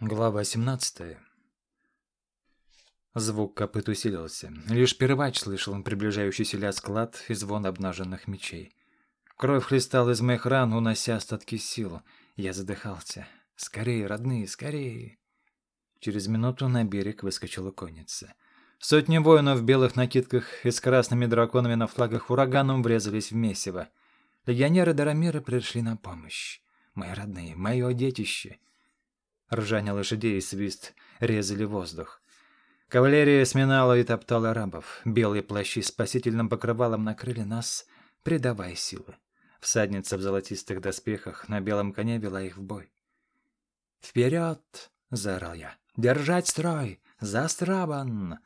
Глава 17. Звук копыт усилился. Лишь первач слышал приближающийся лязг лад и звон обнаженных мечей. Кровь хлестала из моих ран, унося остатки сил. Я задыхался. «Скорее, родные, скорее!» Через минуту на берег выскочила конница. Сотни воинов в белых накидках и с красными драконами на флагах ураганом врезались в месиво. Легионеры Дарамира пришли на помощь. Мои родные, мое детище — Ржание лошадей и свист резали воздух. Кавалерия сминала и топтала арабов. Белые плащи спасительным покрывалом накрыли нас, придавая силы. Всадница в золотистых доспехах на белом коне вела их в бой. «Вперед!» — заорал я. «Держать строй! За Страбан!»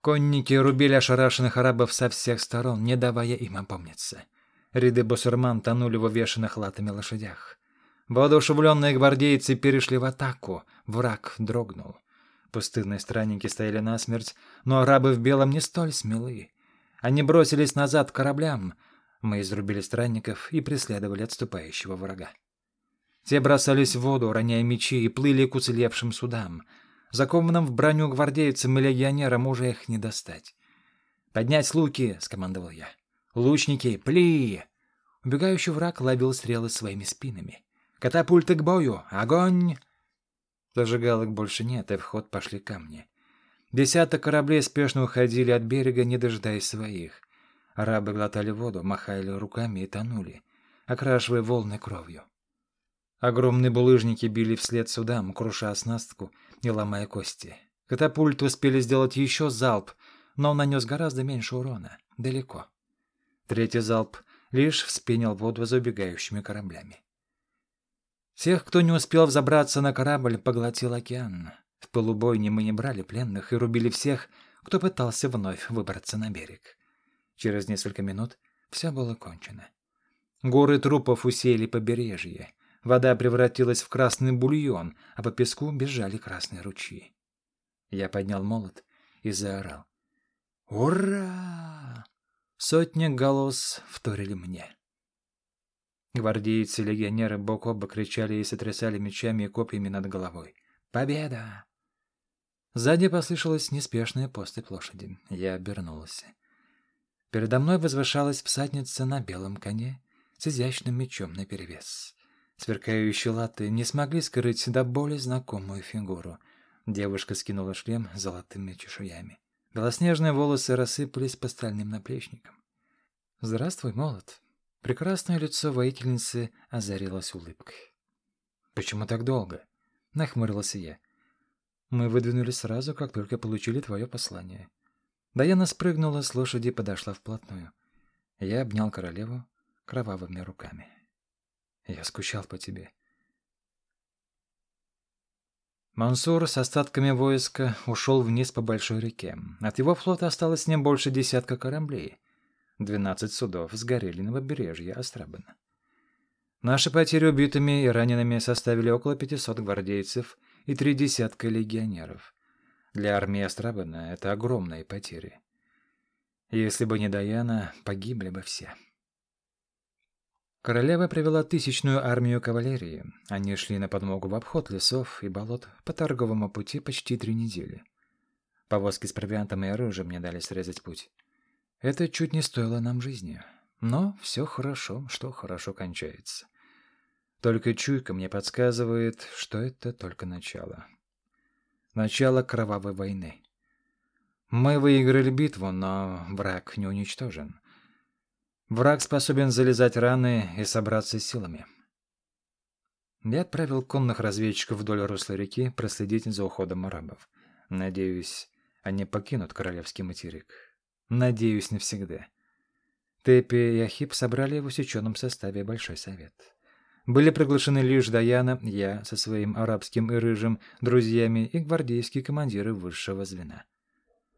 Конники рубили ошарашенных арабов со всех сторон, не давая им опомниться. Ряды бусурман тонули в увешанных латами лошадях. Воодушевленные гвардейцы перешли в атаку. Враг дрогнул. Пустынные странники стояли насмерть, но арабы в белом не столь смелы. Они бросились назад к кораблям. Мы изрубили странников и преследовали отступающего врага. Те бросались в воду, роняя мечи, и плыли к уцелевшим судам. Закованным в броню гвардейцам и легионерам уже их не достать. «Поднять луки!» — скомандовал я. «Лучники, пли!» Убегающий враг ловил стрелы своими спинами. Катапульты к бою! Огонь!» Зажигалок больше нет, и в ход пошли камни. Десяток кораблей спешно уходили от берега, не дожидаясь своих. Арабы глотали воду, махали руками и тонули, окрашивая волны кровью. Огромные булыжники били вслед судам, круша оснастку и ломая кости. Катапульты успели сделать еще залп, но он нанес гораздо меньше урона. Далеко. Третий залп лишь вспенил воду за убегающими кораблями. Тех, кто не успел взобраться на корабль, поглотил океан. В полубойне мы не брали пленных и рубили всех, кто пытался вновь выбраться на берег. Через несколько минут все было кончено. Горы трупов усеяли побережье. Вода превратилась в красный бульон, а по песку бежали красные ручьи. Я поднял молот и заорал. «Ура!» Сотни голос вторили мне. Гвардейцы и легионеры бок о бок кричали и сотрясали мечами и копьями над головой. «Победа!» Сзади послышалась неспешная поступь лошади. Я обернулся. Передо мной возвышалась всадница на белом коне с изящным мечом наперевес. Сверкающие латы не смогли скрыть до боли знакомую фигуру. Девушка скинула шлем с золотыми чешуями. Белоснежные волосы рассыпались по стальным наплечникам. «Здравствуй, молот!» Прекрасное лицо воительницы озарилось улыбкой. «Почему так долго?» — нахмурился я. «Мы выдвинулись сразу, как только получили твое послание». Даяна спрыгнула с лошади и подошла вплотную. Я обнял королеву кровавыми руками. «Я скучал по тебе». Мансур с остатками войска ушел вниз по большой реке. От его флота осталось не больше десятка кораблей. Двенадцать судов сгорели на побережье Астрабана. Наши потери убитыми и ранеными составили около 500 гвардейцев и три десятка легионеров. Для армии Астрабана это огромные потери. Если бы не Даяна, погибли бы все. Королева привела тысячную армию кавалерии. Они шли на подмогу в обход лесов и болот по торговому пути почти три недели. Повозки с провиантом и оружием не дали срезать путь. Это чуть не стоило нам жизни. Но все хорошо, что хорошо кончается. Только чуйка мне подсказывает, что это только начало. Начало кровавой войны. Мы выиграли битву, но враг не уничтожен. Враг способен залезать раны и собраться силами. Я отправил конных разведчиков вдоль русла реки проследить за уходом арабов. Надеюсь, они покинут королевский материк. Надеюсь, навсегда. Теппи и Ахип собрали в усеченном составе Большой Совет. Были приглашены лишь Даяна, я со своим арабским и рыжим друзьями и гвардейские командиры высшего звена.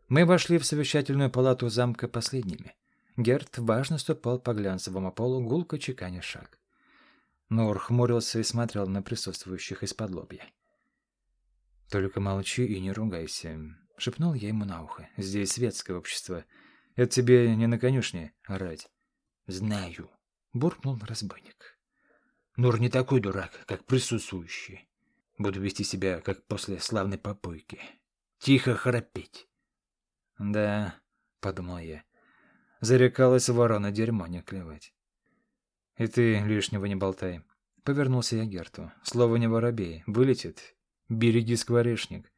Мы вошли в совещательную палату замка последними. Герт важно ступал по глянцевому полу, гулко чеканя шаг. Нур хмурился и смотрел на присутствующих из-под лобья. «Только молчи и не ругайся», — шепнул я ему на ухо. «Здесь светское общество. Это тебе не на конюшне орать. Знаю, буркнул разбойник. Нур не такой дурак, как присутствующий. Буду вести себя, как после славной попойки. Тихо храпеть. Да, — подумал я, — зарекалась ворона дерьмо не клевать. И ты лишнего не болтай. Повернулся я Герту. Слово не воробей. Вылетит. Береги скворечник.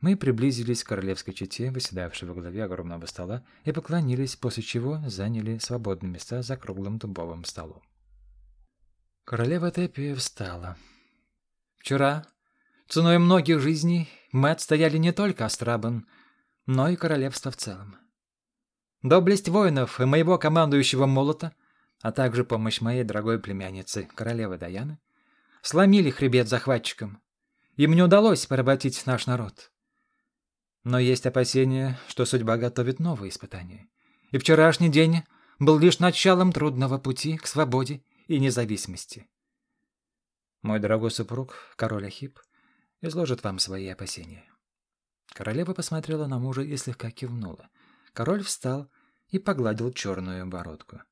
Мы приблизились к королевской чете, выседавшей во главе огромного стола, и поклонились, после чего заняли свободные места за круглым дубовым столом. Королева Тепия встала. «Вчера, ценой многих жизней, мы отстояли не только Астрабан, но и королевство в целом. Доблесть воинов и моего командующего молота, а также помощь моей дорогой племянницы, королевы Даяны, сломили хребет захватчикам. Им не удалось поработить наш народ. Но есть опасения, что судьба готовит новые испытания. И вчерашний день был лишь началом трудного пути к свободе и независимости. Мой дорогой супруг, король Ахип, изложит вам свои опасения. Королева посмотрела на мужа и слегка кивнула. Король встал и погладил черную бородку.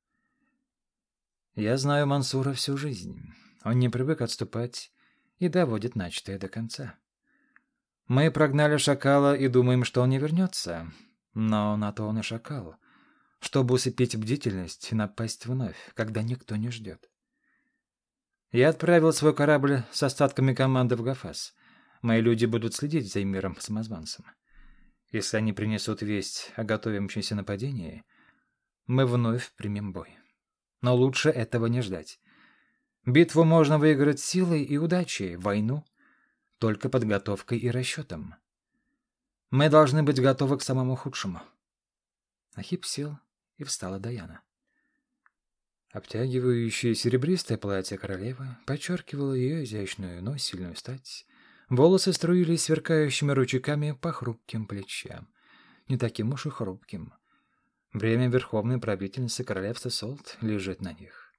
«Я знаю Мансура всю жизнь. Он не привык отступать и доводит начатое до конца. Мы прогнали шакала и думаем, что он не вернется. Но на то он и шакал, чтобы усыпить бдительность и напасть вновь, когда никто не ждет. Я отправил свой корабль с остатками команды в Гафас. Мои люди будут следить за миром самозванцем. Если они принесут весть о готовящемся нападении, мы вновь примем бой. Но лучше этого не ждать. Битву можно выиграть силой и удачей, войну только подготовкой и расчетом. Мы должны быть готовы к самому худшему. Ахип сел, и встала Даяна. Обтягивающее серебристое платье королевы подчеркивало ее изящную, но сильную стать. Волосы струились сверкающими ручейками по хрупким плечам. Не таким уж и хрупким. Время верховной правительницы королевства Солт лежит на них.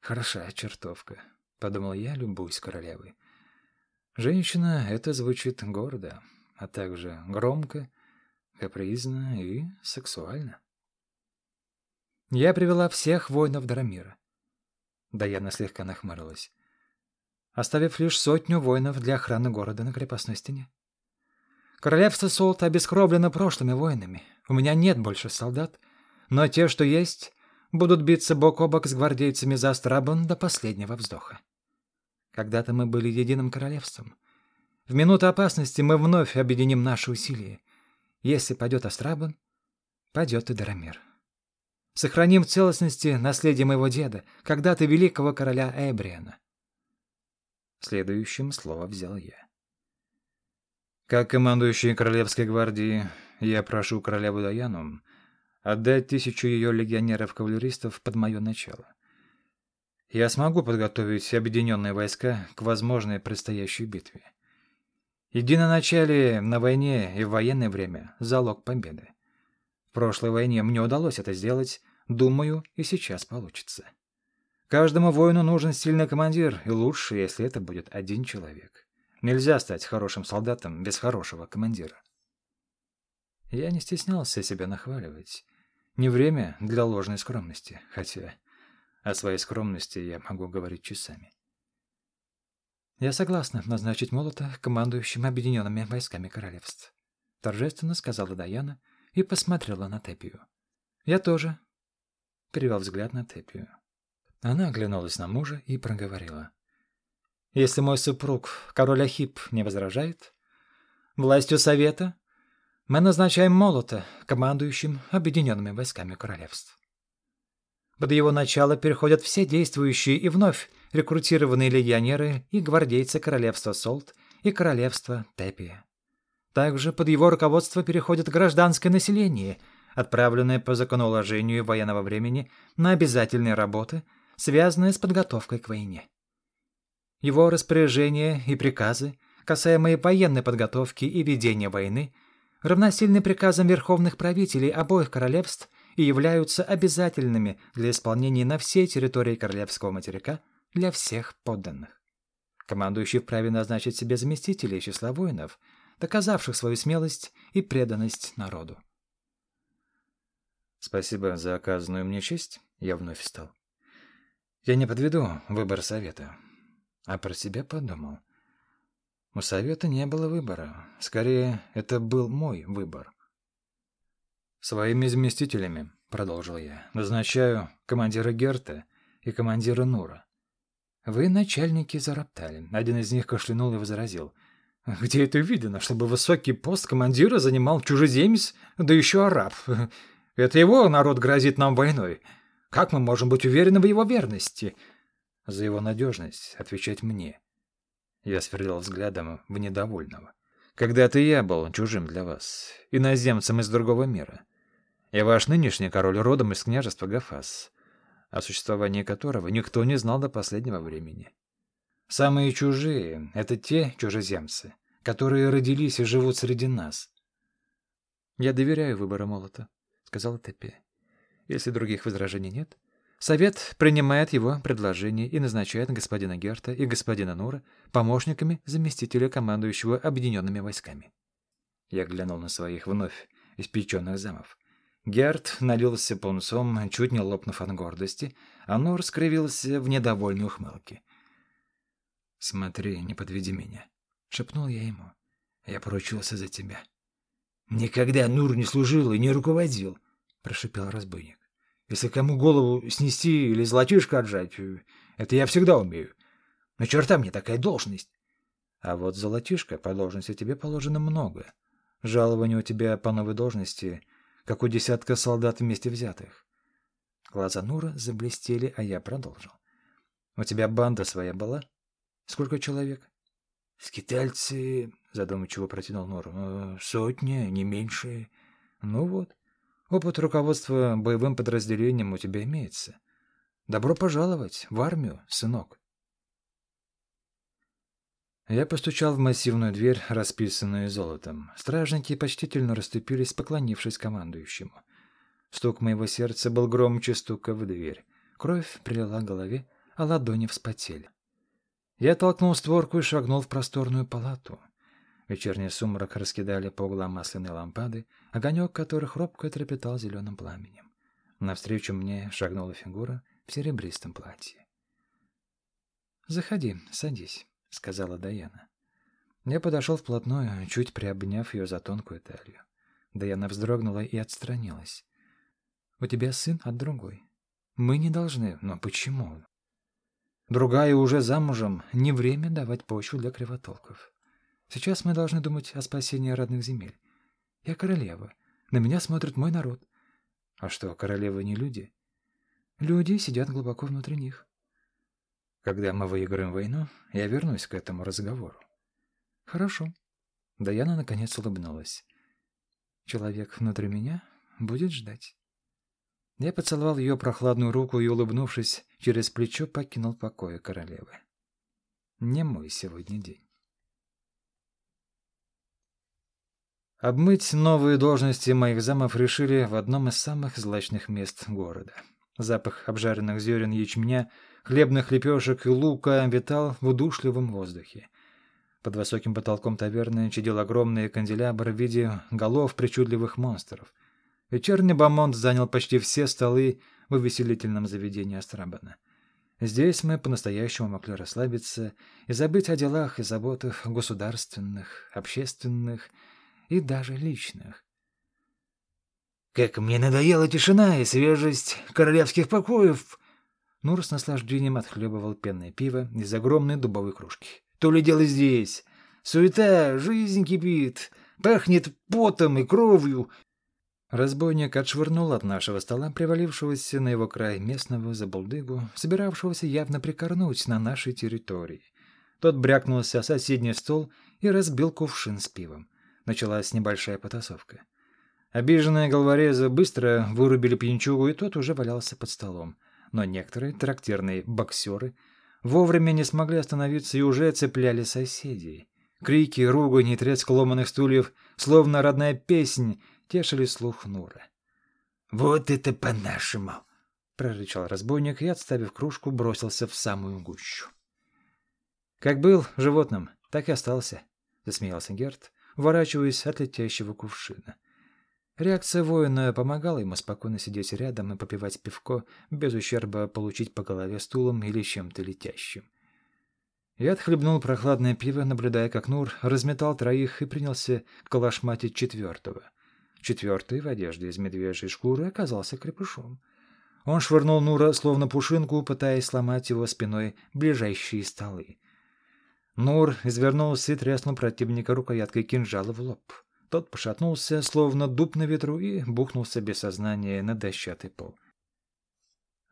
«Хороша чертовка», — подумал я, любуясь королевой. Женщина — это звучит гордо, а также громко, капризно и сексуально. Я привела всех воинов Дарамира. Даяна слегка нахмурилась, оставив лишь сотню воинов для охраны города на крепостной стене. Королевство Солта обескровлено прошлыми воинами. У меня нет больше солдат, но те, что есть, будут биться бок о бок с гвардейцами за Астрабан до последнего вздоха. Когда-то мы были единым королевством. В минуту опасности мы вновь объединим наши усилия. Если пойдет Астрабан, пойдет и Дарамир. Сохраним в целостности наследие моего деда, когда-то великого короля Эбриана. Следующим слово взял я. Как командующий Королевской гвардии, я прошу королеву Даяну отдать тысячу ее легионеров-кавалеристов под мое начало. Я смогу подготовить объединенные войска к возможной предстоящей битве. Единоначалие на войне и в военное время – залог победы. В прошлой войне мне удалось это сделать, думаю, и сейчас получится. Каждому воину нужен сильный командир, и лучше, если это будет один человек. Нельзя стать хорошим солдатом без хорошего командира. Я не стеснялся себя нахваливать. Не время для ложной скромности, хотя о своей скромности я могу говорить часами. «Я согласна назначить Молота командующим объединенными войсками королевств», — торжественно сказала Даяна и посмотрела на Тепию. «Я тоже», — перевел взгляд на Тепию. Она оглянулась на мужа и проговорила. «Если мой супруг, король Ахип, не возражает, властью совета мы назначаем Молота командующим объединенными войсками королевств». Под его начало переходят все действующие и вновь рекрутированные легионеры и гвардейцы королевства Солт и королевства Тепия. Также под его руководство переходит гражданское население, отправленное по законоуложению военного времени на обязательные работы, связанные с подготовкой к войне. Его распоряжения и приказы, касаемые военной подготовки и ведения войны, равносильны приказам верховных правителей обоих королевств и являются обязательными для исполнения на всей территории Королевского материка для всех подданных. Командующий вправе назначить себе заместителей из числа воинов, доказавших свою смелость и преданность народу. «Спасибо за оказанную мне честь», — я вновь встал. «Я не подведу выбор совета, а про себя подумал. У совета не было выбора. Скорее, это был мой выбор. «Своими заместителями», — продолжил я, — «назначаю командира Герта и командира Нура». Вы, начальники, зароптали. Один из них кашлянул и возразил. «Где это видно, чтобы высокий пост командира занимал чужеземец, да еще араб? Это его народ грозит нам войной. Как мы можем быть уверены в его верности?» «За его надежность отвечать мне». Я сверлил взглядом в недовольного. «Когда-то я был чужим для вас, иноземцем из другого мира. Я ваш нынешний король родом из княжества Гафас, о существовании которого никто не знал до последнего времени. Самые чужие — это те чужеземцы, которые родились и живут среди нас. «Я доверяю выбору молота», — сказал Тепе. «Если других возражений нет, Совет принимает его предложение и назначает господина Герта и господина Нура помощниками заместителя командующего объединенными войсками. Я глянул на своих вновь испеченных замов. Герт налился пунцом, чуть не лопнув от гордости, а Нур скривился в недовольной ухмылке. «Смотри, не подведи меня», — шепнул я ему. «Я поручился за тебя». «Никогда Нур не служил и не руководил», — прошипел разбойник. Если кому голову снести или золотишко отжать, это я всегда умею. Но черта мне такая должность. А вот золотишко по должности тебе положено много. Жалование у тебя по новой должности, как у десятка солдат вместе взятых. Глаза Нура заблестели, а я продолжил. У тебя банда своя была? Сколько человек? Скитальцы, задумчиво протянул Нур. «Э, сотня, не меньше. Ну вот. Опыт руководства боевым подразделением у тебя имеется. Добро пожаловать в армию, сынок. Я постучал в массивную дверь, расписанную золотом. Стражники почтительно расступились, поклонившись командующему. Стук моего сердца был громче стука в дверь. Кровь прилила к голове, а ладони вспотели. Я толкнул створку и шагнул в просторную палату. Вечерний сумрак раскидали по углам масляные лампады, огонек которых робко трепетал зеленым пламенем. Навстречу мне шагнула фигура в серебристом платье. «Заходи, садись», — сказала Даяна. Я подошел вплотную, чуть приобняв ее за тонкую талию. Даяна вздрогнула и отстранилась. «У тебя сын от другой. Мы не должны, но почему?» «Другая уже замужем, не время давать почву для кривотолков». Сейчас мы должны думать о спасении родных земель. Я королева. На меня смотрит мой народ. А что, королевы не люди? Люди сидят глубоко внутри них. Когда мы выиграем войну, я вернусь к этому разговору. Хорошо. Даяна наконец улыбнулась. Человек внутри меня будет ждать. Я поцеловал ее прохладную руку и, улыбнувшись, через плечо покинул покои королевы. Не мой сегодня день. Обмыть новые должности моих замов решили в одном из самых злачных мест города. Запах обжаренных зерен ячменя, хлебных лепешек и лука витал в удушливом воздухе. Под высоким потолком таверны чадил огромный канделябр в виде голов причудливых монстров. Вечерний бомонд занял почти все столы в увеселительном заведении Астрабана. Здесь мы по-настоящему могли расслабиться и забыть о делах и заботах государственных, общественных и даже личных. «Как мне надоела тишина и свежесть королевских покоев!» Нур с наслаждением отхлебывал пенное пиво из огромной дубовой кружки. «То ли дело здесь! Суета, жизнь кипит, пахнет потом и кровью!» Разбойник отшвырнул от нашего стола привалившегося на его край местного забулдыгу, собиравшегося явно прикорнуть на нашей территории. Тот брякнулся о соседний стол и разбил кувшин с пивом началась небольшая потасовка. Обиженные головорезы быстро вырубили пьянчугу, и тот уже валялся под столом. Но некоторые трактирные боксеры вовремя не смогли остановиться и уже цепляли соседей. Крики, ругань и треск ломаных стульев, словно родная песнь, тешили слух Нура. «Вот это по-нашему!» — прорычал разбойник и, отставив кружку, бросился в самую гущу. «Как был животным, так и остался», — засмеялся Герт, уворачиваясь от летящего кувшина. Реакция воина помогала ему спокойно сидеть рядом и попивать пивко, без ущерба получить по голове стулом или чем-то летящим. Я отхлебнул прохладное пиво, наблюдая, как Нур разметал троих и принялся калашматить четвертого. Четвертый в одежде из медвежьей шкуры оказался крепышом. Он швырнул Нура, словно пушинку, пытаясь сломать его спиной ближайшие столы. Нур извернулся и треснул противника рукояткой кинжала в лоб. Тот пошатнулся, словно дуб на ветру, и бухнулся без сознания на дощатый пол.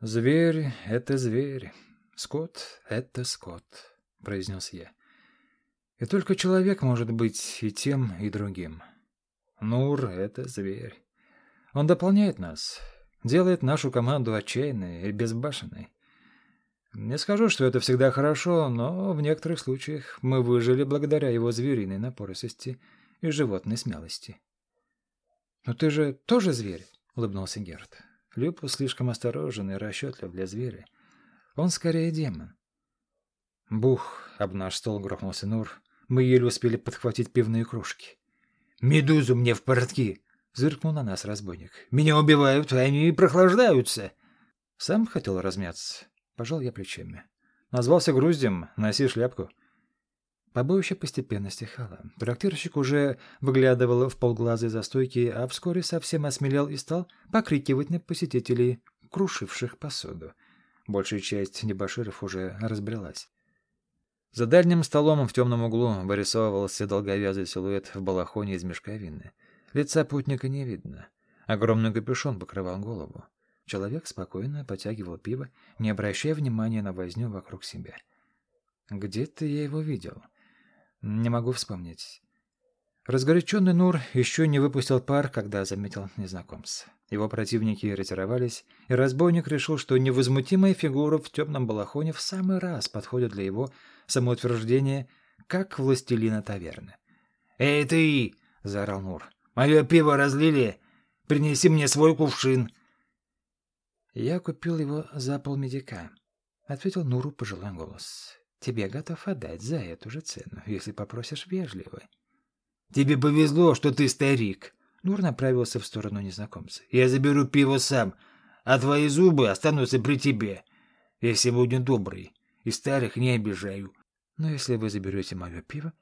«Зверь — это зверь, скот — это скот», — произнес я. «И только человек может быть и тем, и другим. Нур — это зверь. Он дополняет нас, делает нашу команду отчаянной и безбашенной. Не скажу, что это всегда хорошо, но в некоторых случаях мы выжили благодаря его звериной напоросости и животной смелости. «Но ты же тоже зверь?» — улыбнулся Герд. Люпу слишком осторожен и расчетлив для зверя. Он скорее демон. Бух, об наш стол грохнулся Нур. Мы еле успели подхватить пивные кружки. «Медузу мне в портки!» — зыркнул на нас разбойник. «Меня убивают, а они прохлаждаются!» Сам хотел размяться. Пожал я плечами. Назвался груздем, носи шляпку. Побоище постепенно стихало. Трактирщик уже выглядывал в полглаза из-за стойки, а вскоре совсем осмелел и стал покрикивать на посетителей, крушивших посуду. Большая часть небоширов уже разбрелась. За дальним столом в темном углу вырисовывался долговязый силуэт в балахоне из мешковины. Лица путника не видно. Огромный капюшон покрывал голову. Человек спокойно потягивал пиво, не обращая внимания на возню вокруг себя. Где-то я его видел. Не могу вспомнить. Разгоряченный Нур еще не выпустил пар, когда заметил незнакомца. Его противники ретировались, и разбойник решил, что невозмутимая фигура в темном балахоне в самый раз подходит для его самоутверждения, как властелина таверны. «Эй ты!» — заорал Нур. «Мое пиво разлили! Принеси мне свой кувшин!» «Я купил его за полмедика», — ответил Нуру пожилой голос. «Тебе готов отдать за эту же цену, если попросишь вежливо». «Тебе повезло, что ты старик!» Нур направился в сторону незнакомца. «Я заберу пиво сам, а твои зубы останутся при тебе. Я сегодня добрый, и старых не обижаю». «Но если вы заберете мое пиво,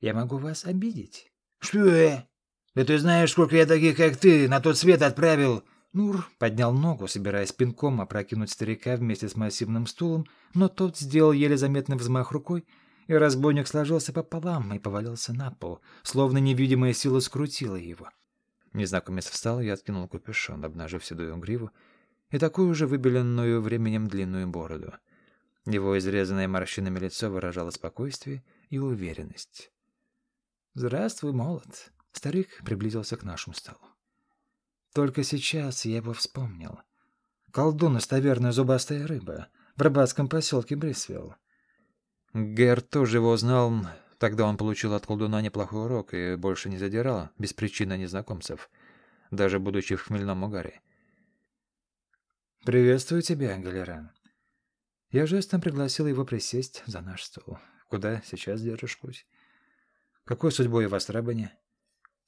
я могу вас обидеть». «Что? Да ты знаешь, сколько я таких, как ты, на тот свет отправил...» Нур поднял ногу, собираясь пинком опрокинуть старика вместе с массивным стулом, но тот сделал еле заметный взмах рукой, и разбойник сложился пополам и повалился на пол, словно невидимая сила скрутила его. Незнакомец встал и откинул капюшон, обнажив седую гриву и такую же выбеленную временем длинную бороду. Его изрезанное морщинами лицо выражало спокойствие и уверенность. «Здравствуй, молод!» Старик приблизился к нашему столу. Только сейчас я его вспомнил. Колдун из таверны «Зубастая рыба» в рыбацком поселке Брисвилл. Гер тоже его знал, тогда он получил от колдуна неплохой урок и больше не задирал без причины незнакомцев, даже будучи в хмельном угаре. «Приветствую тебя, Галеран». Я жестом пригласил его присесть за наш стол. «Куда сейчас держишь путь? Какой судьбой в Астрабане?»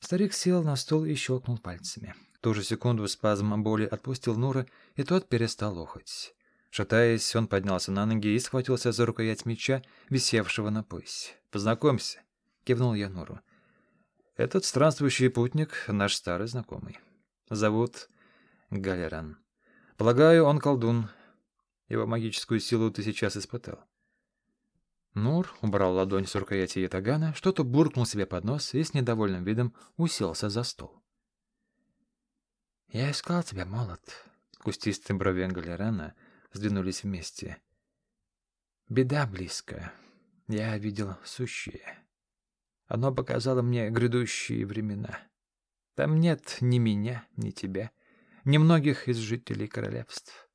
Старик сел на стол и щелкнул пальцами. В ту же секунду спазм боли отпустил Нура, и тот перестал охоть. Шатаясь, он поднялся на ноги и схватился за рукоять меча, висевшего на поясе. «Познакомься», — кивнул я Нуру. «Этот странствующий путник — наш старый знакомый. Зовут Галеран. Полагаю, он колдун. Его магическую силу ты сейчас испытал». Нур убрал ладонь с рукояти ятагана, что-то буркнул себе под нос и с недовольным видом уселся за стол. «Я искал тебя, молот». Кустистые брови Галерана сдвинулись вместе. «Беда близко. Я видел сущее. Оно показало мне грядущие времена. Там нет ни меня, ни тебя, ни многих из жителей королевств.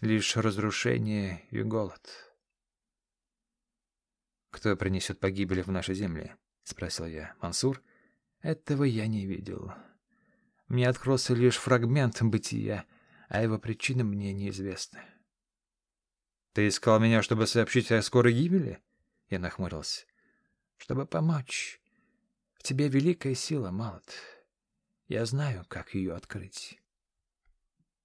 Лишь разрушение и голод». «Кто принесет погибель в нашей земле?» — спросил я. «Мансур?» «Этого я не видел». Мне открылся лишь фрагмент бытия, а его причины мне неизвестны. «Ты искал меня, чтобы сообщить о скорой гибели?» Я нахмурился. «Чтобы помочь. В тебе великая сила, Малот. Я знаю, как ее открыть».